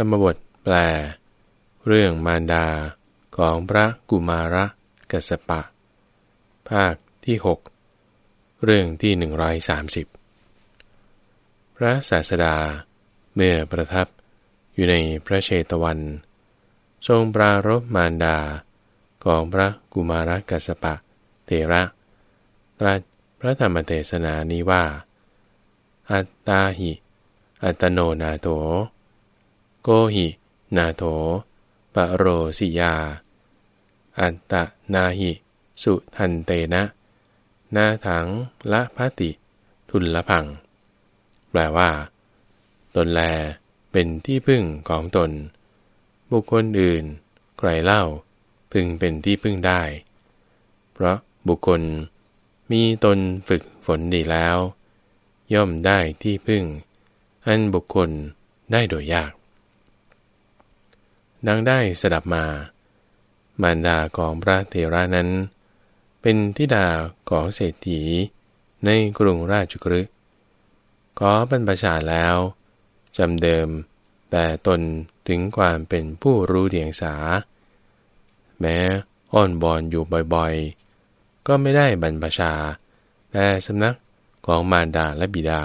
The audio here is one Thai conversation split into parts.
รรมบทแปล เรื่องมารดาของพระกุมารกัสปะ ภาคที่ 6 เรื่องที่ 130 พระศาสดาเมื่อประทับอยู่ในพระเชตวัน ทรงปรารบมารดาของพระกุมารกัสปะเทระตรัสพระธรรมเทศนานี้ว่า อัตตาหิ อัตโนนาโถ โกหิ นาโถปะโรสิยา อัตตนาหิ สุทันเตนะ นาถังละพติ ทุนละพัง แปลว่า ตนแลเป็นที่พึ่งของตน บุคคลอื่น ใครเล่า พึงเป็นที่พึ่งได้ เพราะบุคคลมีตนฝึกฝนดีแล้ว ย่อมได้ที่พึ่ง อันบุคคลได้โดยยาก ดังได้สดับมา มารดาของพระเทระนั้น เป็นทิดาของเศรษฐีในกรุงราชกฤห์ขอบรรพชาแล้วจำเดิมแต่ตนถึงความเป็นผู้รู้เดียงสา แม้อ้อนบอนอยู่บ่อยๆ ก็ไม่ได้บรรพชา แต่สำนักของมารดาและบิดา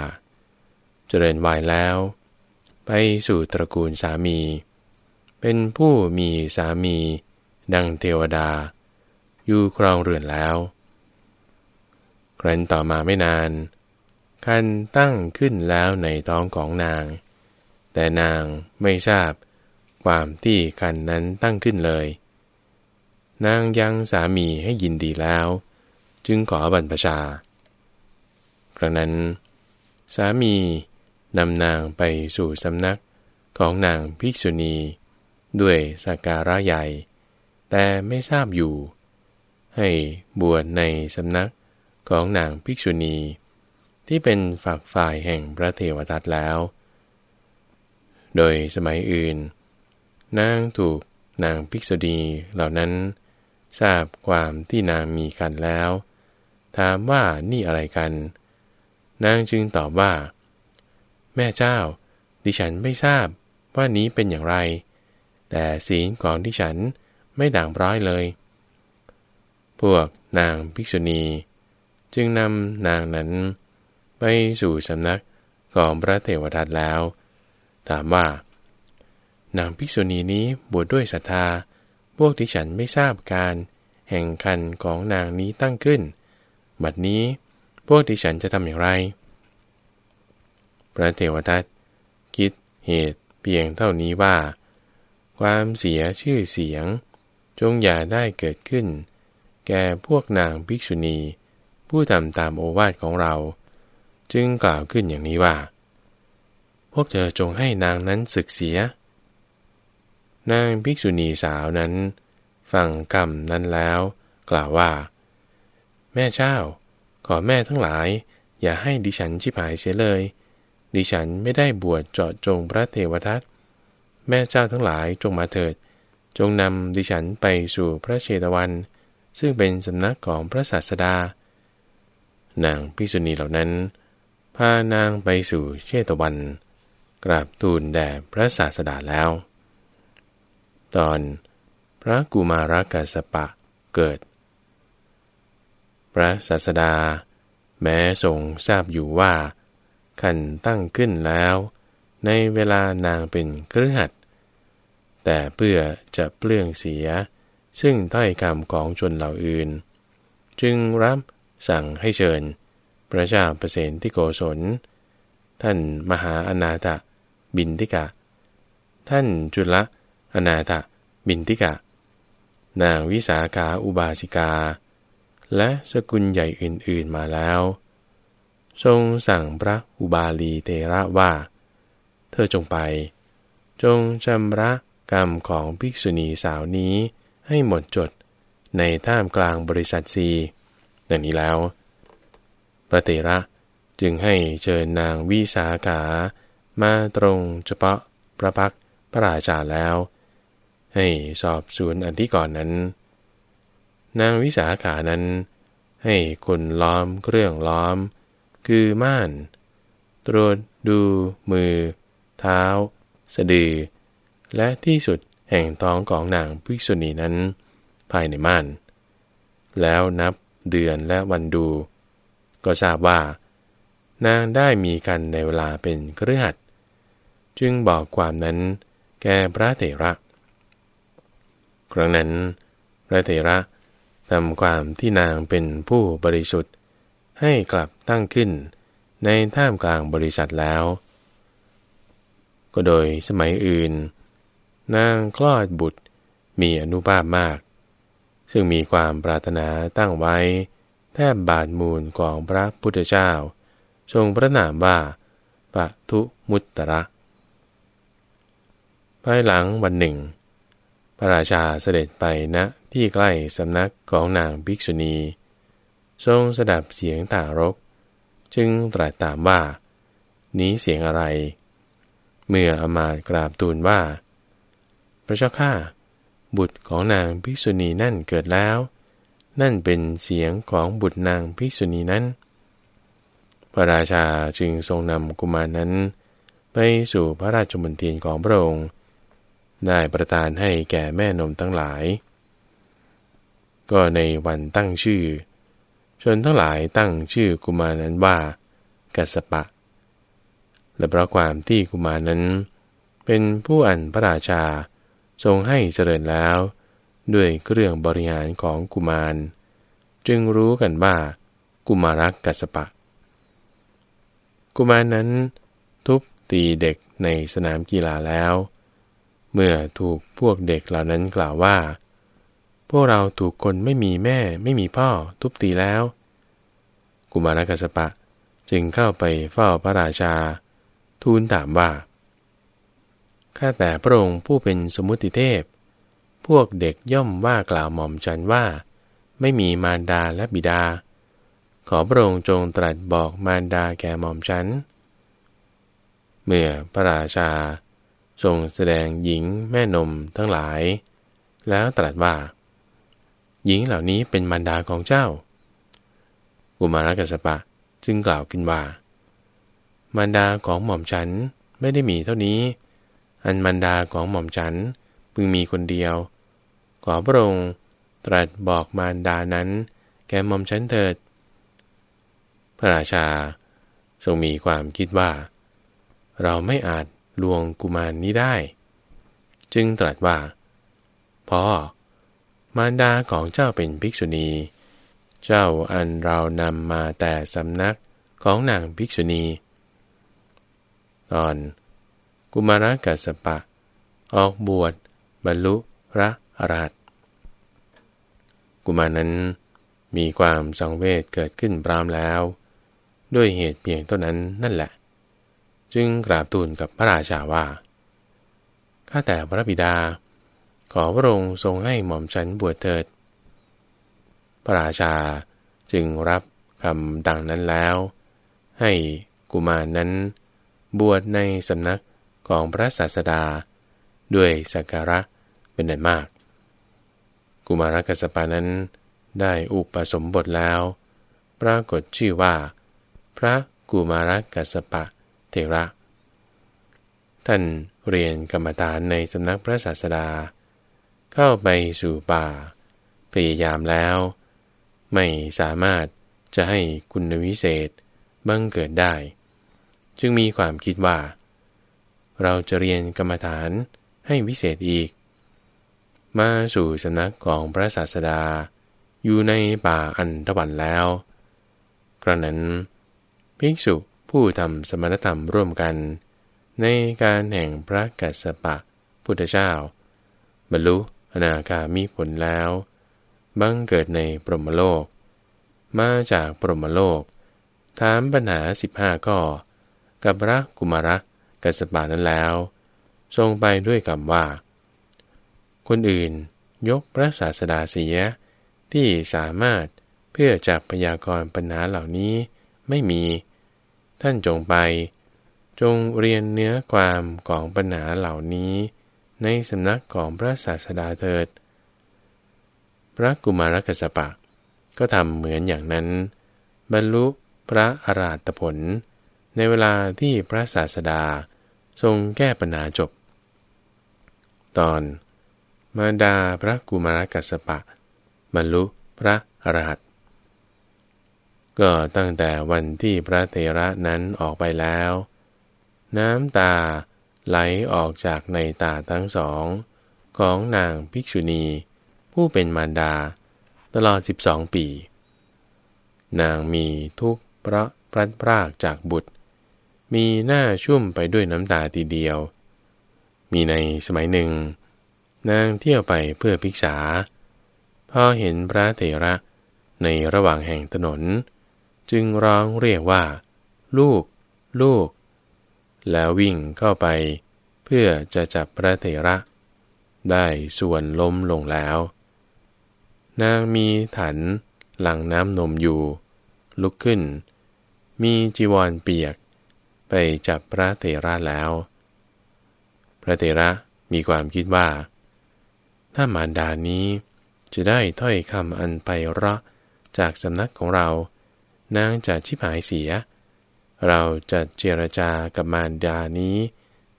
เจริญวายแล้ว ไปสู่ตระกูลสามี เป็นผู้มีสามี ดังเทวดา อยู่ครองเรือนแล้ว ครั้นต่อมาไม่นาน คันตั้งขึ้นแล้วในท้องของนาง แต่นางไม่ทราบความที่คันนั้นตั้งขึ้นเลย นางยังสามีให้ยินดีแล้ว จึงขอบรรพชาครั้งนั้น สามีนำนางไปสู่สำนักของนางภิกษุณี ด้วยสักการะใหญ่ แต่ไม่ทราบอยู่ ให้บวชในสำนักของนางภิกษุณี ที่เป็นฝักฝ่ายแห่งพระเทวทัตแล้ว โดยสมัยอื่น นางถูกนางภิกษุณีเหล่านั้น ทราบความที่นางมีกันแล้ว ถามว่านี่อะไรกัน นางจึงตอบว่า แม่เจ้า ดิฉันไม่ทราบว่านี้เป็นอย่างไร แต่ศีลของที่ฉันไม่ด่างร้อยเลย พวกนางภิกษุณี จึงนำนางนั้น ไปสู่สำนักของพระเทวทัตแล้ว ถามว่า นางภิกษุณีนี้บวชดด้วยศรัทธา พวกที่ฉันไม่ทราบการ แห่งคันของนางนี้ตั้งขึ้น บัดนี้พวกที่ฉันจะทำอย่างไร พระเทวทัตคิดเหตุเพียงเท่านี้ว่า ความเสียชื่อเสียง จงอย่าได้เกิดขึ้น แก่พวกนางภิกษุณี ผู้ทำตามโอวาทของเรา จึงกล่าวขึ้นอย่างนี้ว่า พวกเธอจงให้นางนั้นศึกเสีย นางภิกษุณีสาวนั้น ฟังคำนั้นแล้ว กล่าวว่า แม่เจ้า ขอแม่ทั้งหลาย อย่าให้ดิฉันชิบหายเสียเลย ดิฉันไม่ได้บวชเจาะจงพระเทวทัต แม่เจ้าทั้งหลายจงมาเถิด จงนำดิฉันไปสู่พระเชตวัน ซึ่งเป็นสำนักของพระศาสดา นางพิษุณีเหล่านั้น พานางไปสู่เชตวัน กราบทูลแด่พระศาสดาแล้ว ตอนพระกุมารกัสปะเกิด พระศาสดา แม้ทรงทราบอยู่ว่า ขันตั้งขึ้นแล้ว ในเวลานางเป็นเครือขัดแต่เพื่อจะเปลื้องเสีย ซึ่งถ้อยคำของชนเหล่าอื่น จึงรับสั่งให้เชิญ พระเจ้าเปรตที่โกศล ท่านมหาอนาถบินทิกะ ท่านจุลอนาถบินทิกะ นางวิสาขาอุบาสิกา และสกุลใหญ่อื่นๆมาแล้ว ทรงสั่งพระอุบาลีเตระว่า ธอจงไป จงชำระกรรมของภิกษุณีสาวนี้ให้หมดจดในท่ามกลางบริษัทซีดังนี้แล้ว พระเตระจึงให้เชิญนางวิสาขามาตรงเฉพาะพระพักพระราชาแล้ว ให้สอบสวนอันที่ก่อนนั้น นางวิสาขานั้น ให้คนล้อมเครื่องล้อม คือม่าน ตรวจดูมือ เท้า สะดือ และที่สุดแห่งท้องของนางภิกษุณีนั้น ภายในม่าน แล้วนับเดือนและวันดู ก็ทราบว่า นางได้มีกันในเวลาเป็นเครือขัดจึงบอกความนั้นแก่พระเถระ ครั้งนั้น พระเถระทำความที่นางเป็นผู้บริสุทธิ์ให้กลับตั้งขึ้นในท่ามกลางบริษัทแล้ว ก็โดยสมัยอื่น นางคลอดบุตรมีอนุภาพมาก ซึ่งมีความปรารถนาตั้งไว้ แทบบาทมูลของพระพุทธเจ้า ทรงพระนามว่าปะทุมุตตระ ภายหลังวันหนึ่ง พระราชาเสด็จไปณนะที่ใกล้สำนักของนางภิกษุณี ทรงสดับเสียงต่ารก จึงตรัสตามว่า นี้เสียงอะไร เมื่ออมากราบทูลว่า พระเจ้าข้าบุตรของนางภิกษุณีนั่นเกิดแล้ว นั่นเป็นเสียงของบุตรนางภิกษุณีนั้น พระราชาจึงทรงนำกุมารนั้น ไปสู่พระราชมณฑลของพระองค์ ได้ประทานให้แก่แม่นมทั้งหลาย ก็ในวันตั้งชื่อ ชนทั้งหลายตั้งชื่อกุมารนั้นว่ากัสปะ และเพราะความที่กุมารนั้น เป็นผู้อันพระราชา ทรงให้เจริญแล้ว ด้วยเครื่องบริหารของกุมาร จึงรู้กันว่า กุมารักกัสปะ กุมารนั้น ทุบตีเด็กในสนามกีฬาแล้ว เมื่อถูกพวกเด็กเหล่านั้นกล่าวว่า พวกเราถูกคนไม่มีแม่ ไม่มีพ่อ ทุบตีแล้ว กุมารกัสปะจึงเข้าไปเฝ้าพระราชา ทูลถามว่า ข้าแต่พระองค์ผู้เป็นสมุติเทพ พวกเด็กย่อมว่ากล่าวหม่อมฉันว่า ไม่มีมารดาและบิดา ขอพระองค์จงตรัสบอกมารดาแก่หม่อมฉัน เมื่อพระราชา ทรงแสดงหญิงแม่นมทั้งหลาย แล้วตรัสว่า หญิงเหล่านี้เป็นมารดาของเจ้ากุมารกัสปะจึงกล่าวขึ้นว่า มารดาของหม่อมฉันไม่ได้มีเท่านี้ อันมารดาของหม่อมฉันพึงมีคนเดียว ขอพระองค์ตรัสบอกมารดานั้น แก่หม่อมฉันเถิด พระราชาทรงมีความคิดว่า เราไม่อาจลวงกุมารนนี้ได้ จึงตรัสว่าพ่อมารดาของเจ้าเป็นภิกษุณี เจ้าอันเรานำมาแต่สำนักของนางภิกษุณี ตอน กุมารกัสปะ ออกบวชบรรลุพระอรหัตกุมารนั้นมีความสังเวชเกิดขึ้นพรามแล้ว ด้วยเหตุเพียงเท่านั้นนั่นแหละ จึงกราบทูลกับพระราชาว่าข้าแต่พระบิดา ขอพระองค์ทรงให้หม่อมฉันบวชเถิด พระราชาจึงรับคำดังนั้นแล้ว ให้กุมารนนั้น บวชในสำนักของพระศาสดา ด้วยสักการะเป็นอันมาก กุมารกัสปานั้นได้อุปสมบทแล้ว ปรากฏชื่อว่า พระกุมารกัสปะเทระ ท่านเรียนกรรมฐานในสำนักพระศาสดา เข้าไปสู่ป่า พยายามแล้ว ไม่สามารถจะให้คุณวิเศษบังเกิดได้ จึงมีความคิดว่า เราจะเรียนกรรมฐานให้วิเศษอีก มาสู่สำนักของพระศาสดา อยู่ในป่าอันตวันแล้ว กระนั้น ภิกษุผู้ทำสมณธรรมร่วมกัน ในการแห่งพระกัสสปะพุทธเจ้า บรรลุอนาคามีผลแล้ว บังเกิดในปรมโลก มาจากปรมโลก ถามปัญหาสิบห้าข้อ กับพระกุมารกัสปะนั้นแล้ว ทรงไปด้วยคำว่า คนอื่นยกพระศาสดาเสียที่สามารถเพื่อจับพยากรณ์ปัญหาเหล่านี้ไม่มี ท่านจงไป จงเรียนเนื้อความของปัญหาเหล่านี้ ในสำนักของพระศาสดาเถิด พระกุมารกัสปะ ก็ทำเหมือนอย่างนั้น บรรลุพระอาราตผล ในเวลาที่พระศาสดาทรงแก้ปัญหาจบ ตอน มาดาพระกุมารกัสปะบรรลุพระอรหันต์ก็ตั้งแต่วันที่พระเตระนั้นออกไปแล้ว น้ำตาไหลออกจากในตาทั้งสอง ของนางภิกษุณี ผู้เป็นมารดา ตลอดสิบสองปี นางมีทุกข์เพราะพลัดพรากจากบุตร มีหน้าชุ่มไปด้วยน้ำตาทีเดียว มีในสมัยหนึ่ง นางเที่ยวไปเพื่อภิกษา พอเห็นพระเถระในระหว่างแห่งถนน จึงร้องเรียกว่า ลูก ลูก แล้ววิ่งเข้าไป เพื่อจะจับพระเถระ ได้ส่วนล้มลงแล้ว นางมีถันหลังน้ำนมอยู่ ลุกขึ้น มีจีวรเปียก ไปจับพระเถระแล้ว พระเถระมีความคิดว่า ถ้ามารดานี้จะได้ถ้อยคำอันไปเราะจากสำนักของเรา นางจะชิบหายเสีย เราจะเจรจากับมารดานี้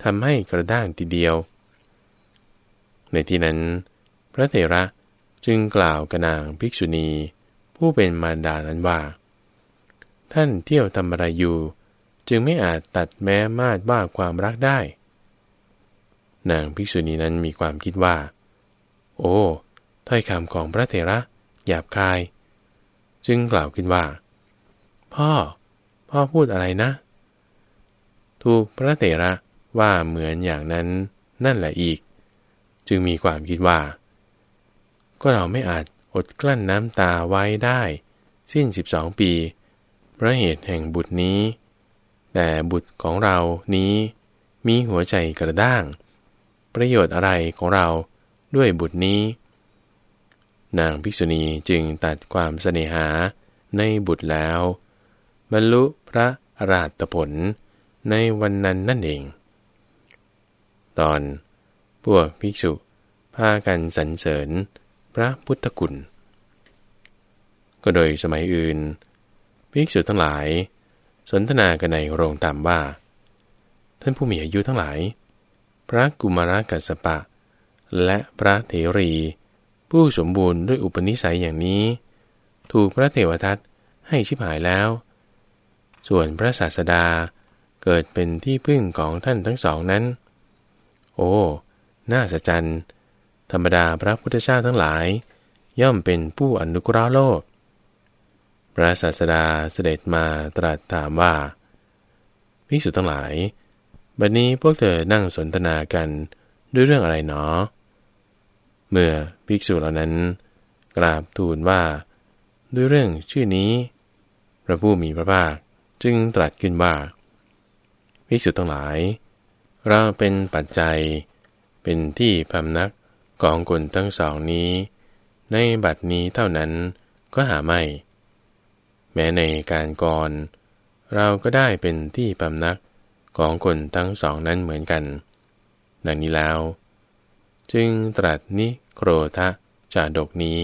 ทำให้กระด้างทีเดียว ในที่นั้น พระเถระจึงกล่าวกับนางภิกษุณี ผู้เป็นมารดานั้นว่า ท่านเที่ยวทำอะไรอยู่ จึงไม่อาจตัดแม้มาดว่าความรักได้ นางภิกษุณีนั้นมีความคิดว่า โอ้ถ้อยคำของพระเถระหยาบคาย จึงกล่าวขึ้นว่า พ่อ พ่อพูดอะไรนะ ถูกพระเถระว่าเหมือนอย่างนั้นนั่นแหละอีก จึงมีความคิดว่า ก็เราไม่อาจอดกลั้นน้ำตาไว้ได้ สิ้นสิบสองปีเพราะเหตุแห่งบุตรนี้ แต่บุตรของเรานี้มีหัวใจกระด้าง ประโยชน์อะไรของเราด้วยบุตรนี้ นางภิกษุณีจึงตัดความเสน่หาในบุตรแล้ว บรรลุพระอราตผลในวันนั้นนั่นเอง ตอน พวกภิกษุพากันสรรเสริญพระพุทธคุณ ก็โดยสมัยอื่น ภิกษุทั้งหลาย สนทนากันในโรงตามว่า ท่านผู้มีอายุทั้งหลาย พระกุมารกัสปะ และพระเถรี ผู้สมบูรณ์ด้วยอุปนิสัยอย่างนี้ ถูกพระเทวทัตให้ชิบหายแล้ว ส่วนพระศาสดาเกิดเป็นที่พึ่งของท่านทั้งสองนั้น โอ้ น่าสะใจธรรมดาพระพุทธเจ้าทั้งหลาย ย่อมเป็นผู้อนุกราโลก พระศาสดาเสด็จมาตรัสถามว่าภิกษุทั้งหลาย บัดนนี้พวกเธอนั่งสนทนากันด้วยเรื่องอะไรหนอ เมื่อภิกษุเหล่านั้น กราบทูลว่า ด้วยเรื่องชื่อนี้ พระผู้มีพระภาคจึงตรัสขึ้นว่าภิกษุทั้งหลาย เราเป็นปัจจัย เป็นที่พำนักของคนทั้งสองนี้ ในบัดนี้เท่านั้นก็หาไม่ แม้ในการก่อน เราก็ได้เป็นที่พำนักของคนทั้งสองนั้นเหมือนกัน ดังนี้แล้ว จึงตรัสนิโครธะจาดกนี้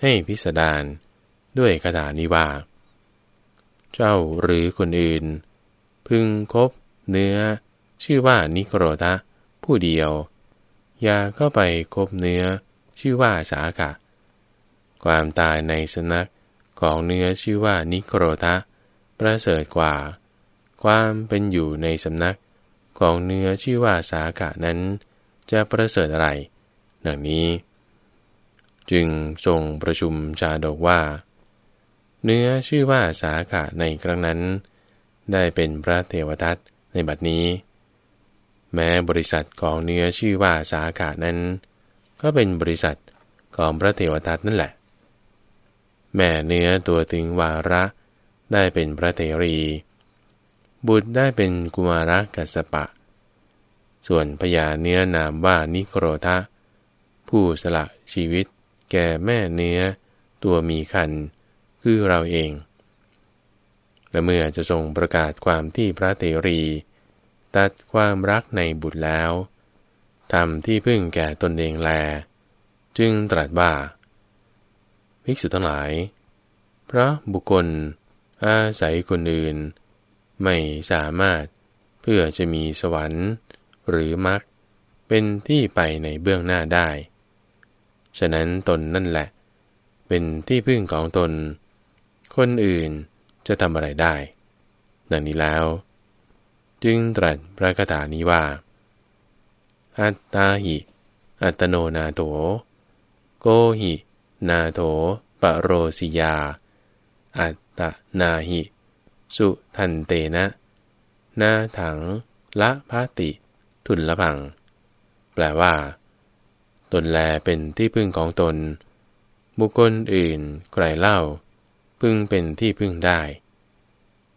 ให้พิสดารด้วยคาถานิว่า เจ้าหรือคนอื่น พึงคบเนื้อ ชื่อว่านิโครธะผู้เดียว อย่าเข้าไปคบเนื้อ ชื่อว่าสากะ ความตายในสนัก ของเนื้อชื่อว่านิโครธะประเสริฐกว่า ความเป็นอยู่ในสำนักของเนื้อชื่อว่าสากะนั้น จะประเสริฐอะไร ดังนี้ จึงทรงประชุมจาดกว่า เนื้อชื่อว่าสาขะในครั้งนั้น ได้เป็นพระเทวทัตในบัดนี้ แม้บริษัทของเนื้อชื่อว่าสาขานั้น ก็เป็นบริษัทของพระเทวทัตนั่นแหละ แม่เนื้อตัวถึงวาระ ได้เป็นพระเทรี บุตรได้เป็นกุมารกัสปะ ส่วนพญาเนื้อนามว่านิโครธะผู้สละชีวิต แก่แม่เนื้อ ตัวมีคันคือเราเอง และเมื่อจะทรงประกาศความที่พระเตรี ตัดความรักในบุตรแล้วทำที่พึ่งแก่ตนเองแล จึงตรัสว่า ภิกษุทั้งหลาย พระบุคคล อาศัยคนอื่น ไม่สามารถเพื่อจะมีสวรรค์ หรือมรรคเป็นที่ไปในเบื้องหน้าได้ ฉะนั้นตนนั่นแหละ เป็นที่พึ่งของตน คนอื่นจะทำอะไรได้ ดังนี้แล้ว จึงตรัสพระคาถานี้ว่า อัตตาหิ อัตโนนาโถ โกหิ นาโถปโรสิยา อัตตนาหิ สุทันเตนะ นาถัง ละพาติ ทุนละพัง แปลว่า ตนแลเป็นที่พึ่งของตน บุคคลอื่นใครเล่า พึ่งเป็นที่พึ่งได้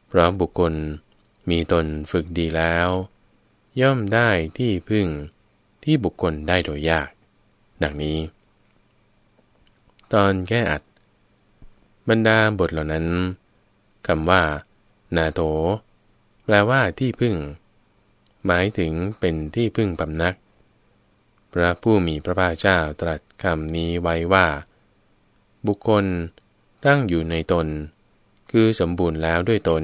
เพราะบุคคลมีตนฝึกดีแล้ว ย่อมได้ที่พึ่งที่บุคคลได้โดยยาก ดังนี้ ตอนแก้อัด บรรดาบทเหล่านั้นคำว่า นาโถ แปลว่าที่พึ่ง หมายถึงเป็นที่พึ่งปำนัก พระผู้มีพระภาคเจ้าตรัสคำนี้ไว้ว่า บุคคลตั้งอยู่ในตน คือสมบูรณ์แล้วด้วยตน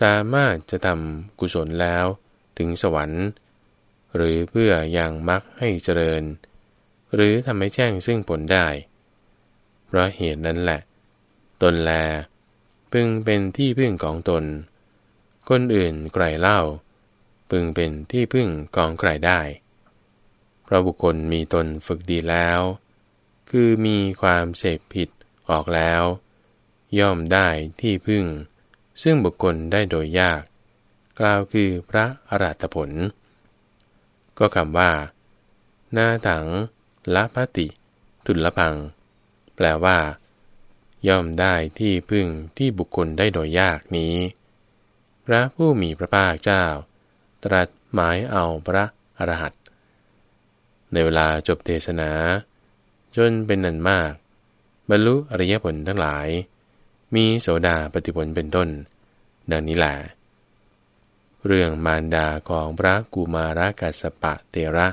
สามารถจะทำกุศลแล้วถึงสวรรค์ หรือเพื่อยังมักให้เจริญ หรือทำให้แจ้งซึ่งผลได้ เพราะเหตุนั้นแหละ ตนแล พึงเป็นที่พึ่งของตน คนอื่นไกลเล่า พึงเป็นที่พึ่งของใครได้เพราะบุคคลมีตนฝึกดีแล้ว คือมีความเสพผิดออกแล้ว ย่อมได้ที่พึ่ง ซึ่งบุคคลได้โดยยาก กล่าวคือพระอรัตผล ก็คำว่าหน้าถังละพติ ทุลพัง แปลว่า ย่อมได้ที่พึ่งที่บุคคลได้โดยยากนี้ พระผู้มีพระภาคเจ้า ตรัสหมายเอาพระอรหันต์ในเวลาจบเทศนา จนเป็นนันมาก บรรลุอริยผลทั้งหลาย มีโสดาปฏิผลเป็นต้น ดังนี้แหละเรื่องมารดาของพระกุมารกัสปะเตระ